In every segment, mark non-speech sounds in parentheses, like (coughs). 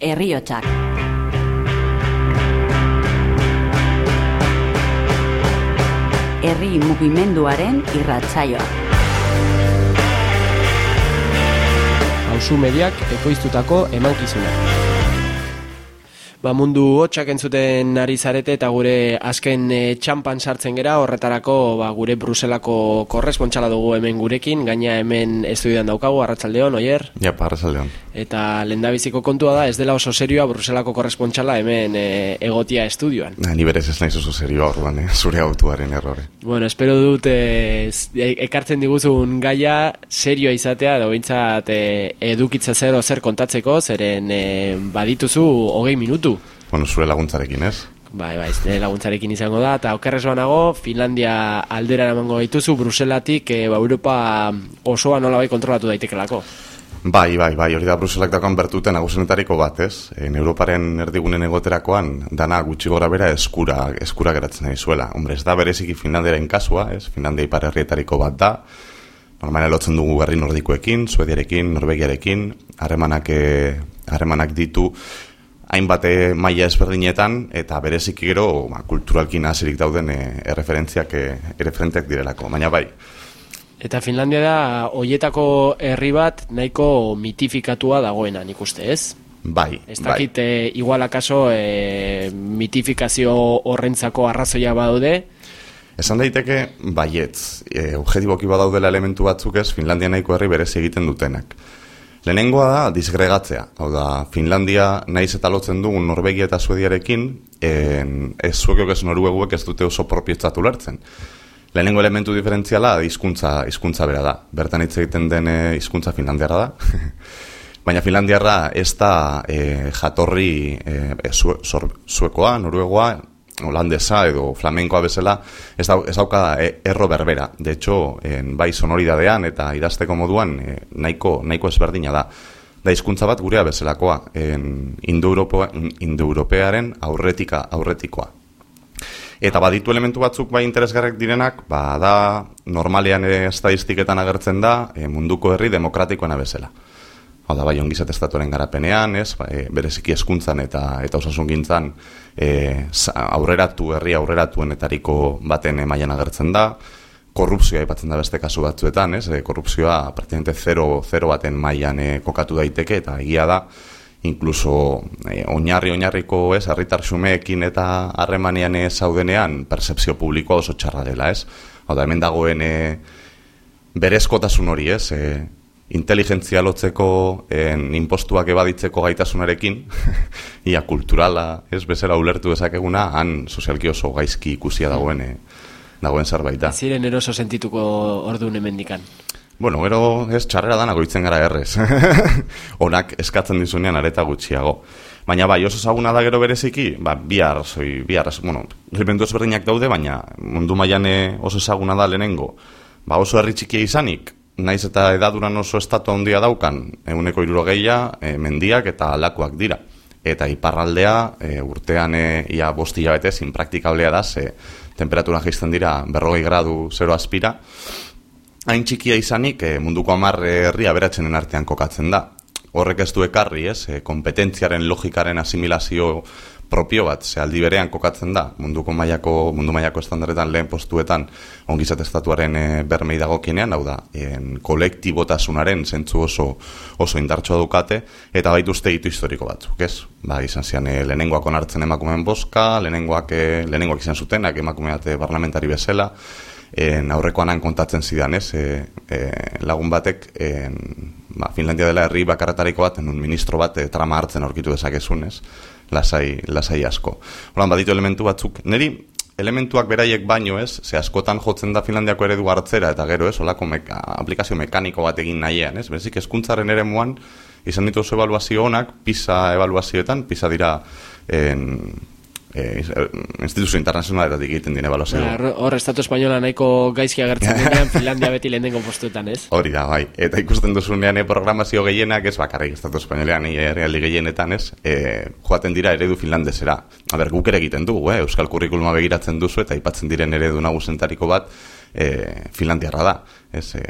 Herriotsak. Herri mugimenduaren irratsaioa. Hauzu mediak ekoiztutako emankizuna. Ba, mundu hotxak entzuten ari zarete eta gure azken e, txampan sartzen gera horretarako ba, gure Bruselako korrespontxala dugu hemen gurekin, gaina hemen estudian daukagu, arratsaldeon oier? Ja, pa, arratsaldeon. Eta lendabiziko kontua da, ez dela oso serioa Bruselako korrespontxala hemen e, egotia estudioan. Na, ni berez ez naiz oso serioa orduan, eh? zure autuaren errore. Bueno, espero dut e, ekartzen diguzun gaia serioa izatea, da bintzat e, edukitza zer zer kontatzeko, zeren e, badituzu hogei minutu Bueno, zure laguntzarekin, ez? Bai, bai, ez laguntzarekin izango da, eta okerrez banago, Finlandia aldera emango dituzu, Bruselatik, e, ba, Europa osoa nola bai kontrolatu daitekelako. Bai, bai, bai, hori da Bruselak dagoen bertuten agusenetariko bat, ez? En Europaren erdigunen egoterakoan, dana gutxi gora bera eskura, eskura geratzen nahi zuela. Hombre, ez da bereziki Finlandiaren kasua, ez? Finlandia ipar herrietariko bat da, Normalen lotzen dugu garri nordikoekin, suediarekin, norvegiarekin, harremanak, eh, harremanak ditu, hainbat eh, maila ezberdinetan eta berezik gero ba, kulturalkin hasirik dauden e, erreferentziak e, erreferenteak direlako, baina bai. Eta Finlandia da hoietako herri bat nahiko mitifikatua dagoena, nik uste, ez? Bai, ez dakit, bai. E, igual akaso e, mitifikazio horrentzako arrazoia badaude? Esan daiteke, baietz, e, objetiboki badaudela elementu batzuk ez, Finlandia nahiko herri berezi egiten dutenak. Lehenengoa da disgregatzea. Hau da, Finlandia naiz eta lotzen dugun Norvegia eta Suediarekin, en, ez zuekok ez norueguek ez dute oso propietzatu lertzen. Lehenengo elementu diferentziala hizkuntza hizkuntza bera da. Bertan hitz egiten den hizkuntza finlandiarra da. (laughs) Baina finlandiarra ez da e, jatorri e, zuekoa, noruegoa, holandesa edo flamenkoa bezala ez, da, ez dauka e, erro berbera. De hecho, en, bai sonoridadean eta idazteko moduan e, nahiko, nahiko ezberdina da. Da hizkuntza bat gurea bezalakoa, indo-europearen aurretika aurretikoa. Eta baditu elementu batzuk bai interesgarrek direnak, ba da normalean e, estadistiketan agertzen da e, munduko herri demokratikoena bezala. Hau da, bai ongizat estatuaren garapenean, ez, ba, e, bereziki eskuntzan eta eta osasun gintzan e, aurreratu, herri aurreratuenetariko baten emaian agertzen da, korrupzioa ipatzen da beste kasu batzuetan, ez, e, korrupzioa praktikamente zero, zero baten mailan e, kokatu daiteke, eta egia da, inkluso e, oinarri oinarriko ez, herritar xumeekin eta harremanean ez zaudenean, percepzio publikoa oso txarra dela, ez. Hau da, hemen dagoen e, berezkotasun hori, ez, e, inteligentzia lotzeko en, impostuak ebaditzeko gaitasunarekin, (laughs) ia kulturala, ez bezala ulertu dezakeguna, han sozialki oso gaizki ikusia dagoen, eh, dagoen zerbait da. Ziren eroso sentituko ordu nemendikan. Bueno, gero ez txarrera dana goitzen gara errez. (laughs) Onak eskatzen dizunean areta gutxiago. Baina bai, oso zaguna da gero bereziki, ba, bi arrazoi, bi arrazoi, bueno, ripentu ezberdinak daude, baina mundu mailan eh, oso ezaguna da lehenengo. Ba, oso herri txikia izanik, naiz eta edaduran oso estatu handia daukan, eguneko irurogeia, e, mendiak eta alakoak dira. Eta iparraldea, e, urtean e, ia bosti jabetez, inpraktikablea da, ze temperatura jaizten dira berrogei gradu zero aspira. Hain txikia izanik, e, munduko amarre herria beratzenen artean kokatzen da. Horrek ez du ekarri, ez, kompetentziaren logikaren asimilazio propio bat, ze aldi berean kokatzen da, munduko mailako mundu mailako estandarretan lehen postuetan ongizat estatuaren e, bermei dagokienean, hau da, en, kolektibotasunaren zentzu oso, oso indartsoa dukate, eta baitu uste ditu historiko batzuk, ez? Ba, izan zian, e, lehenengoak onartzen emakumeen boska, lehenengoak, e, lehenengoak izan zutenak emakumeate parlamentari bezala, en, aurrekoan kontatzen zidan, ez? E, e, lagun batek, en, ba, Finlandia dela herri bakarretariko bat, un ministro bat, e, trama hartzen aurkitu dezakezun, ez? Lasai, lasai asko. Horan, baditu elementu batzuk. Neri, elementuak beraiek baino ez, ze askotan jotzen da Finlandiako eredu hartzera, eta gero ez, olako meka, aplikazio mekaniko bat egin nahian, ez? Bezik, eskuntzaren ere muan, izan dituzu evaluazio honak, pisa evaluazioetan, pisa dira en, eh, instituzio internazionaletatik egiten dine balozio. Ba, hor, Estatu Espainola nahiko gaizki agertzen (laughs) denean, Finlandia beti lehen dengo postuetan, ez? Hori da, bai. Eta ikusten duzunean e, programazio gehienak, ez bakarrik Estatu Espainolean, e, realdi gehienetan, ez? E, joaten dira eredu finlandesera. Aber, guk ere egiten dugu, eh? Euskal Kurrikuluma begiratzen duzu, eta aipatzen diren eredu nagusentariko bat, e, Finlandiarra da. Ez, e,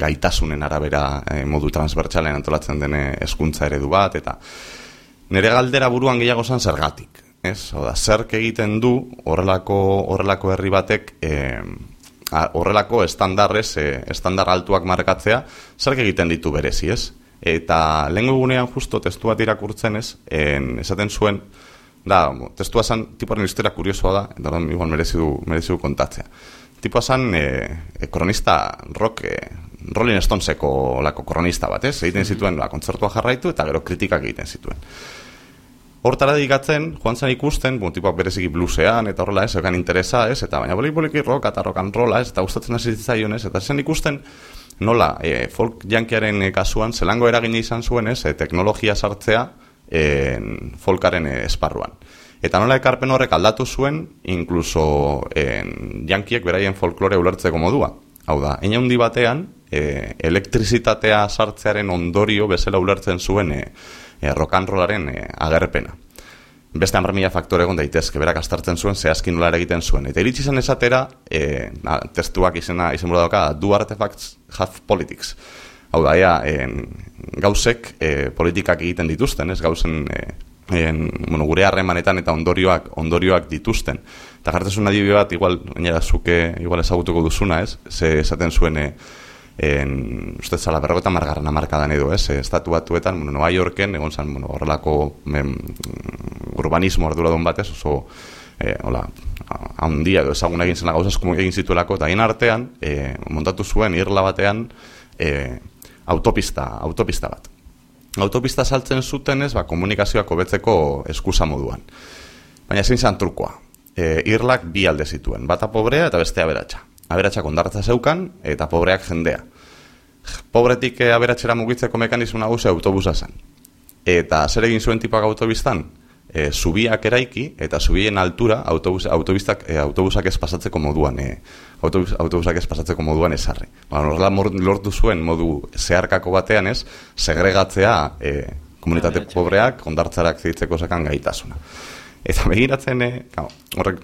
gaitasunen arabera e, modu transbertsalen antolatzen dene eskuntza eredu bat, eta nire galdera buruan gehiago zan zergatik. Ez, oda, zerk egiten du horrelako, horrelako herri batek e, horrelako estandarrez, e, estandar altuak markatzea, zerk egiten ditu berezi, ez? Eta lehen gunean justo testu bat irakurtzen ez, en, esaten zuen, da, testua zan, tipuaren historia kuriosoa da, eta da, igual merezi du, merezi du kontatzea. Tipua zan, e, e, kronista rock, e, Rolling Stoneseko lako kronista bat, ez? Egiten zituen, ba, kontzertua jarraitu, eta gero kritikak egiten zituen. Hortara digatzen, joan zen ikusten, bon, tipuak bereziki blusean, eta horrela ez, egan interesa, ez, eta baina boli poliki rock, eta rock and rolla, ez, eta gustatzen hasi zitzaion, ez, eta zen ikusten, nola, e, folk jankiaren e, kasuan, zelango eragin izan zuen, ez, e, teknologia sartzea e, folkaren esparruan. Eta nola ekarpen horrek aldatu zuen, inkluso e, jankiek beraien folklore ulertzeko modua. Hau da, handi batean, e, elektrizitatea sartzearen ondorio bezala ulertzen zuen e, e, rokanrolaren e, agerpena. Beste hamar mila faktore egon daitezke, berak astartzen zuen, zehazkin nola egiten zuen. Eta iritsi zen esatera, e, na, testuak izena, izen bura dauka, do artifacts have politics. Hau da, ea, gauzek e, politikak egiten dituzten, ez gauzen e, en, bueno, gure harremanetan eta ondorioak ondorioak dituzten. Eta jartzen adibide bat, igual, baina zuke, igual ezagutuko duzuna, ez? Ze esaten zuen, e, en uste zala berrogeta margarren amarkadan edo, ez? Estatu batuetan, bueno, Nueva Yorken, egon zan, bueno, horrelako men, urbanismo arduradun batez, oso, eh, hola, handia edo ezagun egin zena gauzaz egin zituelako, eta egin artean, eh, montatu zuen, irla batean, eh, autopista, autopista bat. Autopista saltzen zuten ez, ba, komunikazioak hobetzeko eskusa moduan. Baina zein zan trukoa. E, irlak bi alde zituen, bata pobrea eta bestea beratxa aberatsak ondartza zeukan eta pobreak jendea. Pobretik eh, aberatsera mugitzeko mekanismo nagusi autobusa zen. Eta zer egin zuen tipak autobistan? E, zubiak eraiki eta zubien altura autobus, autobistak, e, autobusak ez pasatzeko moduan e, autobus, autobusak ez pasatzeko moduan esarri. Ba, norla lortu zuen modu zeharkako batean ez, segregatzea e, komunitate pobreak ondartzarak zitzeko zakan gaitasuna. Eta begiratzen, e, horrek,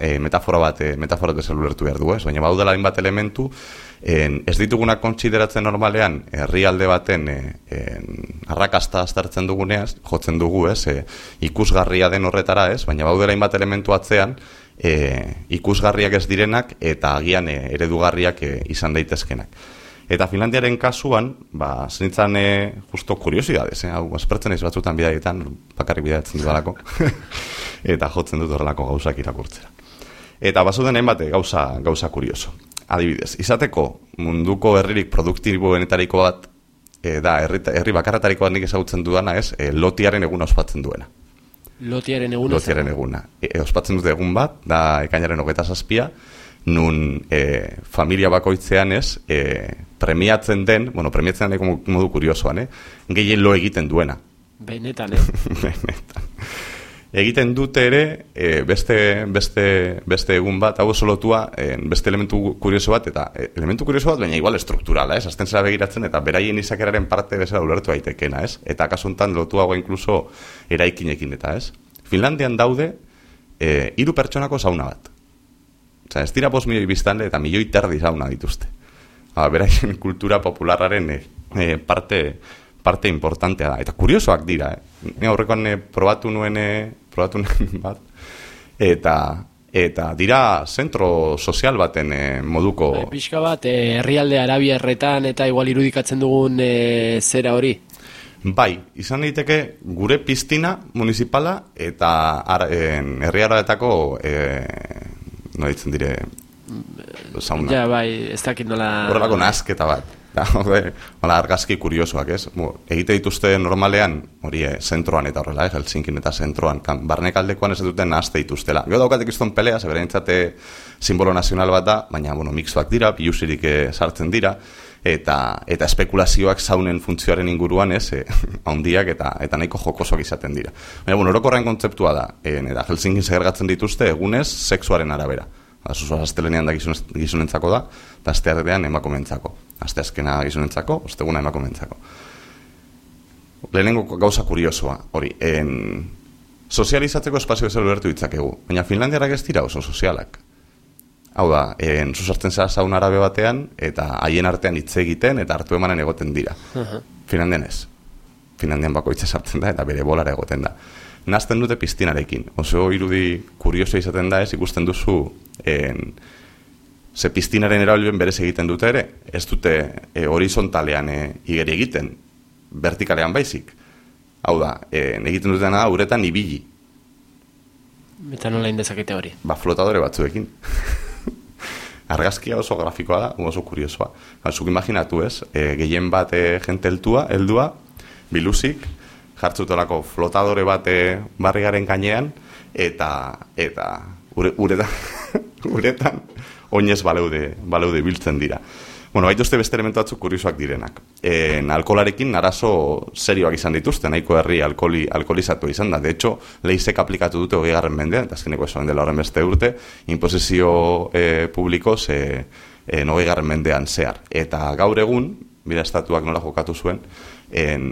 e, metafora bat, e, metafora bat ulertu behar du, ez? Baina baudela bat elementu, en, ez dituguna kontsideratzen normalean, herrialde baten e, en, arrakasta astartzen duguneaz, jotzen dugu, ez? E, ikusgarria den horretara, ez? Baina baudela bat elementu atzean, e, ikusgarriak ez direnak, eta agian e, eredugarriak e, izan daitezkenak. Eta Finlandiaren kasuan, ba, zenitzen e, justo kuriosidades, eh? hau, espertzen ez batzutan bidaietan, bakarrik bidaiatzen dudalako, (laughs) eta jotzen dut horrelako gauzak irakurtzera. Eta baso denen bate gauza, gauza kurioso. Adibidez, izateko munduko herririk produktiboenetariko bat, e, da, herri, herri bakarretariko bat nik ezagutzen dudana ez, e, lotiaren eguna ospatzen duena. Lotiaren eguna? Lotiaren eguna. E, ospatzen dute egun bat, da, ekainaren hogeta zazpia, nun e, familia bakoitzean ez, e, premiatzen den, bueno, premiatzen den modu kuriosoan, eh? gehien lo egiten duena. Benetan, eh? (laughs) Benetan. Egiten dute ere, e, beste, beste, beste egun bat, hau solotua, e, beste elementu kurioso bat, eta e, elementu kurioso bat, baina igual estrukturala, ez? Azten zera begiratzen, eta beraien izakeraren parte bezala ulertu aitekena, ez? Eta kasuntan lotua hau inkluso eraikinekin, eta ez? Finlandian daude, e, iru pertsonako zauna bat. Osa, ez dira bos milioi biztanle eta milioi terdi zauna dituzte. Ba, beraien (laughs) kultura populararen e, e, parte, parte importantea da. Eta kuriosoak dira, eh? Ne horrekoan e, probatu nuen, e, probatu (laughs) nuen bat. Eta, eta dira zentro sozial baten e, moduko... Bai, pixka bat, herrialde Arabia erretan eta igual irudikatzen dugun e, zera hori. Bai, izan daiteke gure piztina municipala eta herriaratako e, no ditzen dire sauna. Ja, bai, ez dakit nola... Horrelako nazketa bat. (laughs) Da, hola, argazki kuriosoak, ez? Bo, egite dituzte normalean, hori, eh, zentroan eta horrela, eh, Helsinkin eta zentroan, kan, barnek aldekoan ez duten nazte dituztela. Gio daukatek izton pelea, zebera simbolo nazional bat da, baina, bueno, mixuak dira, piusirik eh, sartzen dira, eta eta espekulazioak zaunen funtzioaren inguruan, ez, (laughs) handiak eta eta nahiko jokosoak izaten dira. Baina, bueno, orokorren kontzeptua da, eh, eta Helsinkin segergatzen dituzte egunez sexuaren arabera. Azuzo, astelenean da gizunentzako da, eta asteartean emakomentzako. Aste azkena gizunentzako, osteguna emakomentzako. Lehenengo gauza kuriosoa, hori, en, sozializatzeko espazio bezala bertu ditzakegu, baina Finlandiarak ez dira oso sozialak. Hau da, en, zuzartzen zara zaun arabe batean, eta haien artean hitz egiten, eta hartu emanen egoten dira. Uh -huh. Finlandian ez. Finlandian bakoitza sartzen da eta bere bolara egoten da. Nazten dute piztinarekin. Oso irudi kurioso izaten da ez ikusten duzu en, ze piztinaren erabilben berez egiten dute ere. Ez dute e, horizontalean e, igeri egiten, vertikalean baizik. Hau da, e, egiten dutena da uretan ibili. Eta nola indezakete hori? Ba, flotadore batzuekin. (laughs) Argazkia oso grafikoa da, oso kuriosoa. Ba, zuk imaginatu ez, e, gehien bat e, jente heldua, biluzik, jartzutelako flotadore bat e, barrigaren gainean, eta, eta ure, uretan, (laughs) uretan, oinez baleude, baleude biltzen dira. Bueno, baituzte beste elementu batzuk kuriosoak direnak. En alkolarekin arazo serioak izan dituzte, nahiko herri alkoli, alkolizatu izan da. De hecho, leizek aplikatu dute hogei garren mendean, eta azkeneko esan dela horren beste urte, imposizio e, publiko ze e, hogei garren mendean zehar. Eta gaur egun, bida estatuak nola jokatu zuen, en,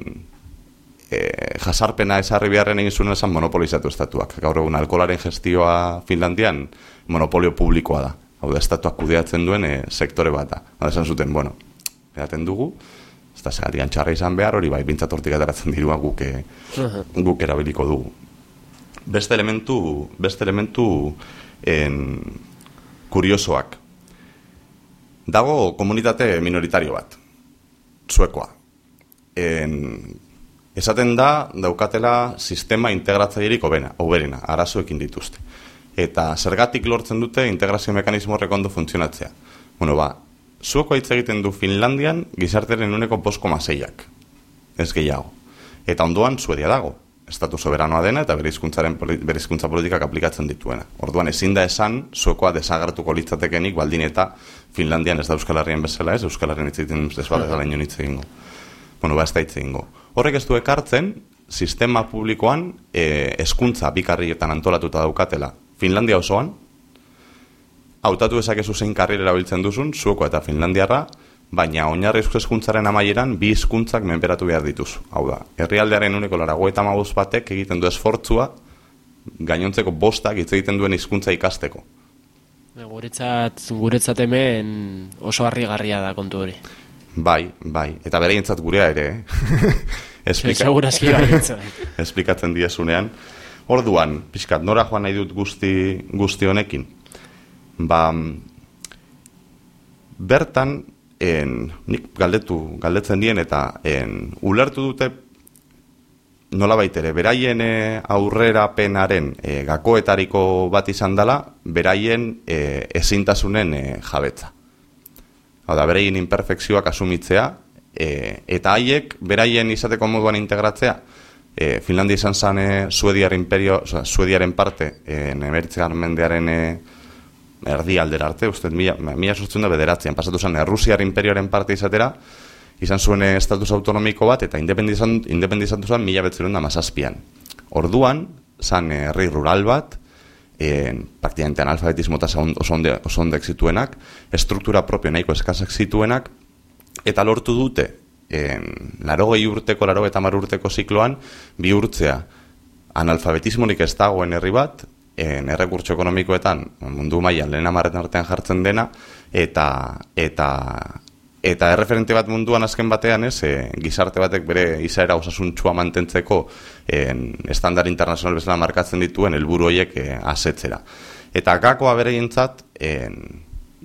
e, jasarpena esarri beharren egin zuen esan monopolizatu estatuak. Gaur egun alkolaren gestioa Finlandian monopolio publikoa da hau da, estatuak kudeatzen duen e, sektore bat da. Hau esan zuten, bueno, edaten dugu, ez da segatian txarra izan behar, hori bai, bintzat hortik ataratzen dirua guk, e, guk erabiliko dugu. Beste elementu, beste elementu en, kuriosoak. Dago komunitate minoritario bat, suekoa. En, esaten da, daukatela sistema integratzailerik obena, oberena, arazoekin dituzte eta zergatik lortzen dute integrazio mekanismo horrek ondo funtzionatzea. Bueno, ba, zuoko hitz egiten du Finlandian gizarteren uneko posko maseiak. Ez gehiago. Eta ondoan Suedia dago. Estatu soberanoa dena eta berizkuntzaren berizkuntza politikak aplikatzen dituena. Orduan ezin da esan zuekoa desagertuko litzatekenik baldin eta Finlandian ez da Euskal Herrian bezala ez, Euskal Herrian hitz egiten ez da (laughs) ino hitz egingo. Bueno, ba ez da hitz egingo. Horrek ez du ekartzen, sistema publikoan e, eskuntza bikarrietan antolatuta daukatela Finlandia osoan, hautatu ezakezu zein karrire erabiltzen duzun, zuoko eta Finlandiarra, baina oinarri eskuntzaren amaieran bi hizkuntzak menperatu behar dituzu. Hau da, herrialdearen uneko larago eta batek egiten du esfortzua, gainontzeko bostak hitz egiten duen hizkuntza ikasteko. Guretzat, guretzat hemen oso harrigarria da kontu hori. Bai, bai, eta bere gurea ere, eh? (laughs) Esplika... (laughs) Esplikatzen diezunean. Orduan, pixkat, nora joan nahi dut guzti, guzti honekin? Ba, bertan, en, nik galdetu, galdetzen dien eta en, ulertu dute nola baitere, beraien e, aurrera penaren e, gakoetariko bat izan dela, beraien e, ezintasunen e, jabetza. Hau da, beraien imperfekzioak asumitzea, e, eta haiek beraien izateko moduan integratzea, e, Finlandia izan zen e, Suediaren imperio, oza, Suediaren parte, e, nemeritzean mendearen e, erdi aldera arte, uste, mila, mila sortzen da bederatzean, pasatu zen, Rusiar imperioaren parte izatera, izan zuen estatus autonomiko bat, eta independizatu zen mila betzerun da mazazpian. Orduan, zen e, herri rural bat, e, praktikamente analfabetismo eta oso ondek zituenak, struktura propio nahiko eskazak zituenak, eta lortu dute, en, laro urteko, laro eta urteko zikloan, bi urtzea analfabetismonik ez dagoen herri bat, en errekurtso ekonomikoetan mundu mailan lehen amarretan artean jartzen dena, eta, eta, eta erreferente bat munduan azken batean ez, e, gizarte batek bere izaera osasuntxua mantentzeko en, estandar internazional bezala markatzen dituen helburu horiek e, asetzera. Eta gakoa bere jentzat,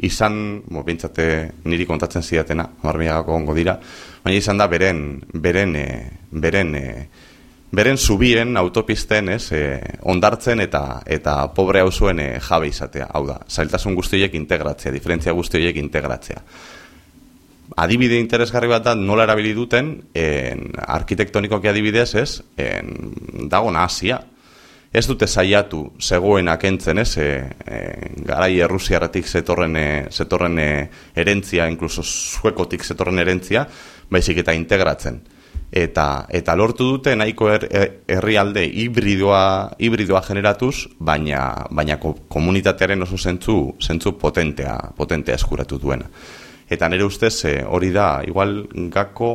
izan, mo, bintzate niri kontatzen zidatena, marmiagako ongo dira, baina izan da beren, beren, e, beren, e, beren zubien autopisten, ez, e, ondartzen eta eta pobre hau zuen e, jabe izatea, hau da, zailtasun guztioiek integratzea, diferentzia guztioiek integratzea. Adibide interesgarri bat da nola erabili duten, en, arkitektonikoki adibidez, ez, en, dago nazia, ez dute saiatu zegoenak entzen, ez, e, e, garai errusiaratik zetorren, e, zetorren e, erentzia, inkluso suekotik zetorren erentzia, baizik eta integratzen. Eta, eta lortu dute nahiko er, er, herrialde hibridoa, hibridoa generatuz, baina, baina komunitatearen oso zentzu, zentzu potentea, potentea eskuratu duena. Eta nire ustez hori da, igual gako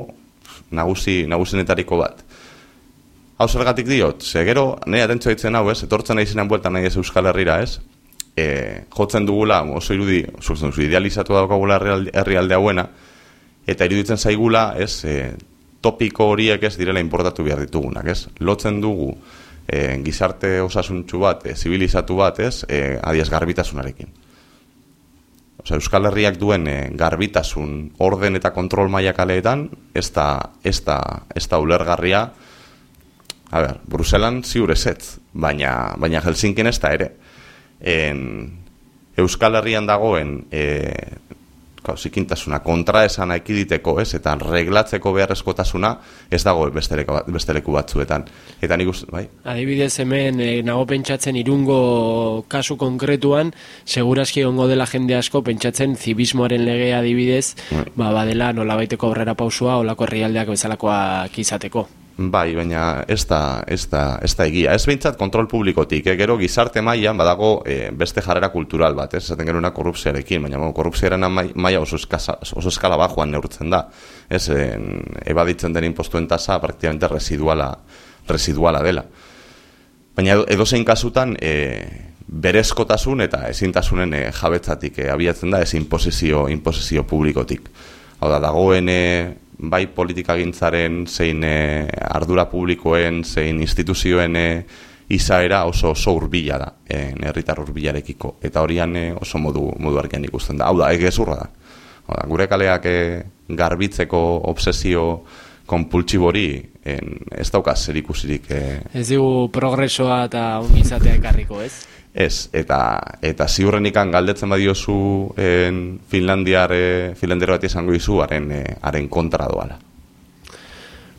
nagusi, nagusinetariko bat. Hau zergatik diot, ze gero, nahi atentzo ditzen hau ez, etortzen nahi zinen bueltan nahi ez Euskal Herrira ez, e, jotzen dugula, oso irudi, zuzen zu, idealizatu daukagula herrialde hauena, eta iruditzen zaigula, ez, e, topiko horiek ez direla importatu behar ditugunak, ez? Lotzen dugu e, gizarte osasuntxu bat, e, zibilizatu bat, ez? E, adiaz garbitasunarekin. Osa, Euskal Herriak duen e, garbitasun orden eta kontrol maila kaleetan, ez da, ez da, ez da ulergarria, a ber, Bruselan ziur ezetz, baina, baina Helsinkin ez da ere. En, Euskal Herrian dagoen e, zikintasuna kontra esana ekiditeko, ez, eta reglatzeko beharrezkotasuna ez dago besteleku, besteleku batzuetan. Eta nik bai? Adibidez hemen, e, nago pentsatzen irungo kasu konkretuan, segurazki ongo dela jende asko pentsatzen zibismoaren legea adibidez, bai. ba, badela nolabaiteko aurrera pausua, olako herrialdeak bezalakoak izateko. Bai, baina ez da, ez da, ez da egia. Ez behintzat kontrol publikotik, eh? gero gizarte mailan badago eh, beste jarrera kultural bat, ez esaten gero una korrupziarekin, baina bueno, korrupziaren maila oso, eskasa, oso eskala bajoan neurtzen da. Ez, en, ebaditzen den impostuen tasa praktikamente residuala, residuala dela. Baina edo zein kasutan, e, berezkotasun eta ezintasunen e, jabetzatik e, abiatzen da, ez imposizio, imposizio publikotik. Hau da, dagoen bai politikagintzaren zein e, ardura publikoen zein instituzioen e, izaera oso oso urbila da herritar urbilarekiko eta horian oso modu modu argian ikusten da. Hau da egezurra da. Hau gure kaleak e, garbitzeko obsesio konpultsibori ez dauka zer ikusirik e, ez dugu progresoa eta ongizatea ekarriko ez Ez, eta, eta ziurrenikan galdetzen badiozu en Finlandiar, e, Finlandiar bat izango izu, haren, e, haren kontra doala.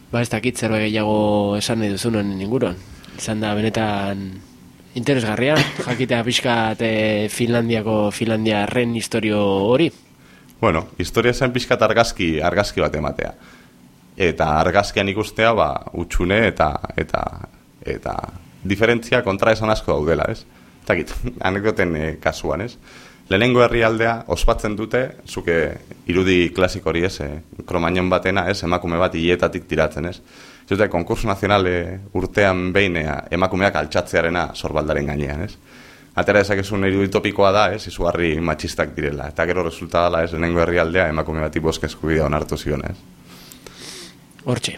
Ba, ez dakit zer gehiago esan nahi duzun inguruan. Izan da, benetan interesgarria, (coughs) jakitea pixka e, Finlandiako Finlandiarren historio hori. Bueno, historia zen pixka argazki, argazki bat ematea. Eta argazkian ikustea, ba, utxune eta, eta, eta diferentzia kontra esan asko daudela, ez? Takit, anekdoten e, kasuan, ez? Lehenengo herrialdea ospatzen dute, zuke irudi klasiko hori ez, e, kromainon batena, ez, emakume bat hietatik tiratzen, ez? Zute, konkursu nazionale urtean behinea emakumeak altxatzearena sorbaldaren gainean, ez? Atera ezakezun irudi topikoa da, ez, izugarri matxistak direla. Eta gero resultadala, ez, lehenengo herrialdea emakume bat iboske eskubidea onartu zion, ez? Hortxe.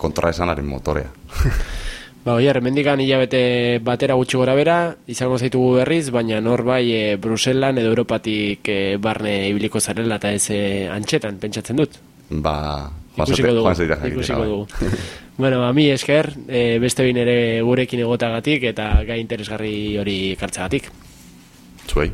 Kontra esanaren motorea. (laughs) Ba, oi, remendikan hilabete batera gutxi gora bera, izango zaitugu berriz, baina nor bai e, Bruselan edo Europatik e, barne ibiliko zarela eta ez e, antxetan, pentsatzen dut. Ba, ikusiko dugu. Ikusiko bai. dugu. bueno, a mi esker, e, beste bin ere gurekin egotagatik eta gai interesgarri hori kartzagatik. Zuei.